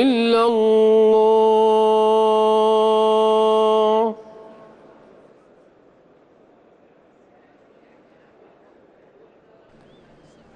إلا الله.